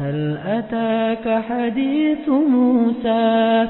هل أتاك حديث موسى